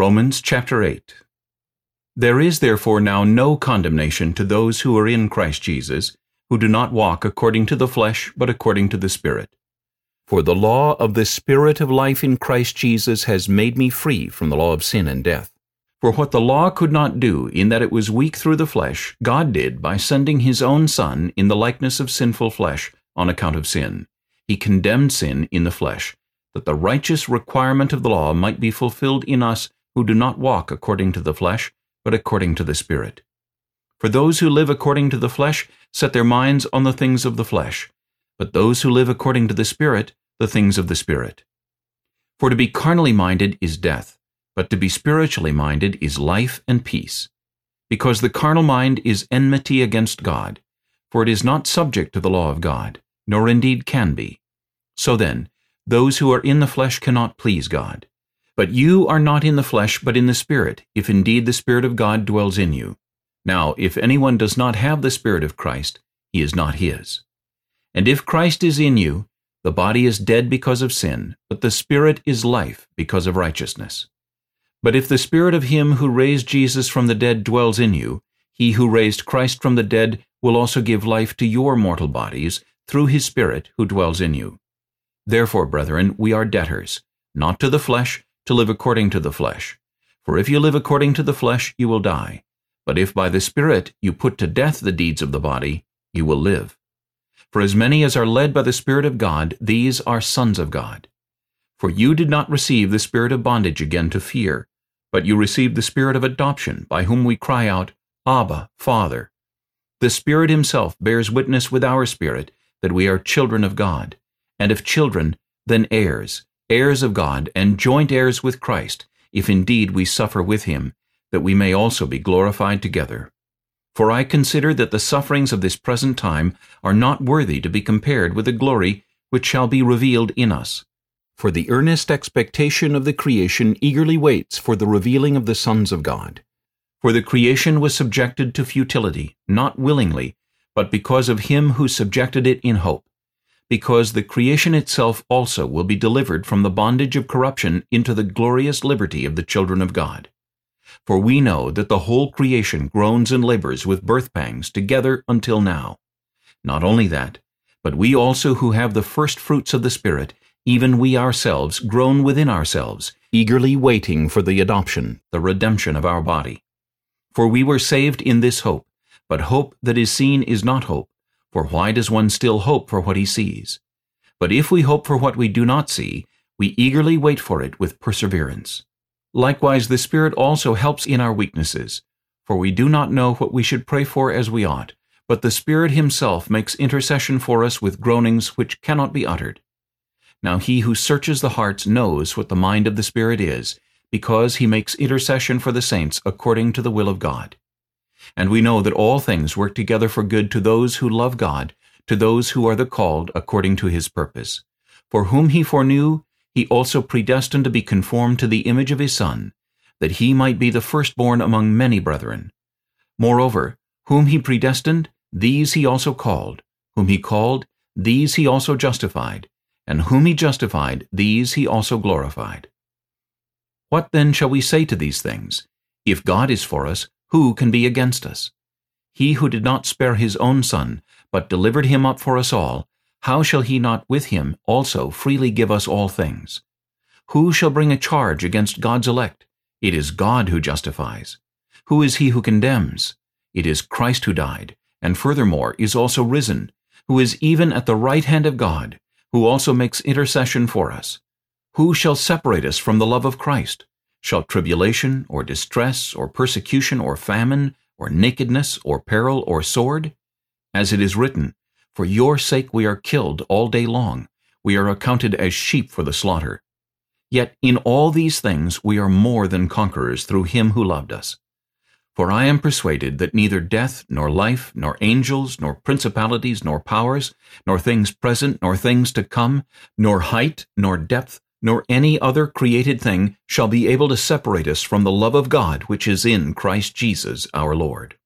Romans chapter 8 There is therefore now no condemnation to those who are in Christ Jesus, who do not walk according to the flesh, but according to the Spirit. For the law of the Spirit of life in Christ Jesus has made me free from the law of sin and death. For what the law could not do, in that it was weak through the flesh, God did by sending his own Son in the likeness of sinful flesh on account of sin. He condemned sin in the flesh, that the righteous requirement of the law might be fulfilled in us who do not walk according to the flesh, but according to the Spirit. For those who live according to the flesh set their minds on the things of the flesh, but those who live according to the Spirit the things of the Spirit. For to be carnally minded is death, but to be spiritually minded is life and peace. Because the carnal mind is enmity against God, for it is not subject to the law of God, nor indeed can be. So then, those who are in the flesh cannot please God. But you are not in the flesh, but in the Spirit, if indeed the Spirit of God dwells in you. Now, if anyone does not have the Spirit of Christ, he is not his. And if Christ is in you, the body is dead because of sin, but the Spirit is life because of righteousness. But if the Spirit of him who raised Jesus from the dead dwells in you, he who raised Christ from the dead will also give life to your mortal bodies through his Spirit who dwells in you. Therefore, brethren, we are debtors, not to the flesh, to live according to the flesh. For if you live according to the flesh, you will die. But if by the Spirit you put to death the deeds of the body, you will live. For as many as are led by the Spirit of God, these are sons of God. For you did not receive the spirit of bondage again to fear, but you received the spirit of adoption, by whom we cry out, Abba, Father. The Spirit himself bears witness with our spirit that we are children of God, and if children, then heirs, heirs of God, and joint heirs with Christ, if indeed we suffer with him, that we may also be glorified together. For I consider that the sufferings of this present time are not worthy to be compared with the glory which shall be revealed in us. For the earnest expectation of the creation eagerly waits for the revealing of the sons of God. For the creation was subjected to futility, not willingly, but because of him who subjected it in hope, because the creation itself also will be delivered from the bondage of corruption into the glorious liberty of the children of God. For we know that the whole creation groans and labors with birth pangs together until now. Not only that, but we also who have the first fruits of the Spirit, even we ourselves groan within ourselves, eagerly waiting for the adoption, the redemption of our body. For we were saved in this hope, but hope that is seen is not hope, for why does one still hope for what he sees? But if we hope for what we do not see, we eagerly wait for it with perseverance. Likewise the Spirit also helps in our weaknesses, for we do not know what we should pray for as we ought, but the Spirit himself makes intercession for us with groanings which cannot be uttered. Now he who searches the hearts knows what the mind of the Spirit is, because he makes intercession for the saints according to the will of God. And we know that all things work together for good to those who love God, to those who are the called according to his purpose. For whom he foreknew, he also predestined to be conformed to the image of his Son, that he might be the firstborn among many brethren. Moreover, whom he predestined, these he also called. Whom he called, these he also justified. And whom he justified, these he also glorified. What then shall we say to these things? If God is for us, who can be against us? He who did not spare his own Son, but delivered him up for us all, how shall he not with him also freely give us all things? Who shall bring a charge against God's elect? It is God who justifies. Who is he who condemns? It is Christ who died, and furthermore is also risen, who is even at the right hand of God, who also makes intercession for us. Who shall separate us from the love of Christ? Shall tribulation, or distress, or persecution, or famine, or nakedness, or peril, or sword? As it is written, for your sake we are killed all day long. We are accounted as sheep for the slaughter. Yet in all these things we are more than conquerors through him who loved us. For I am persuaded that neither death, nor life, nor angels, nor principalities, nor powers, nor things present, nor things to come, nor height, nor depth, nor any other created thing shall be able to separate us from the love of God which is in Christ Jesus our Lord.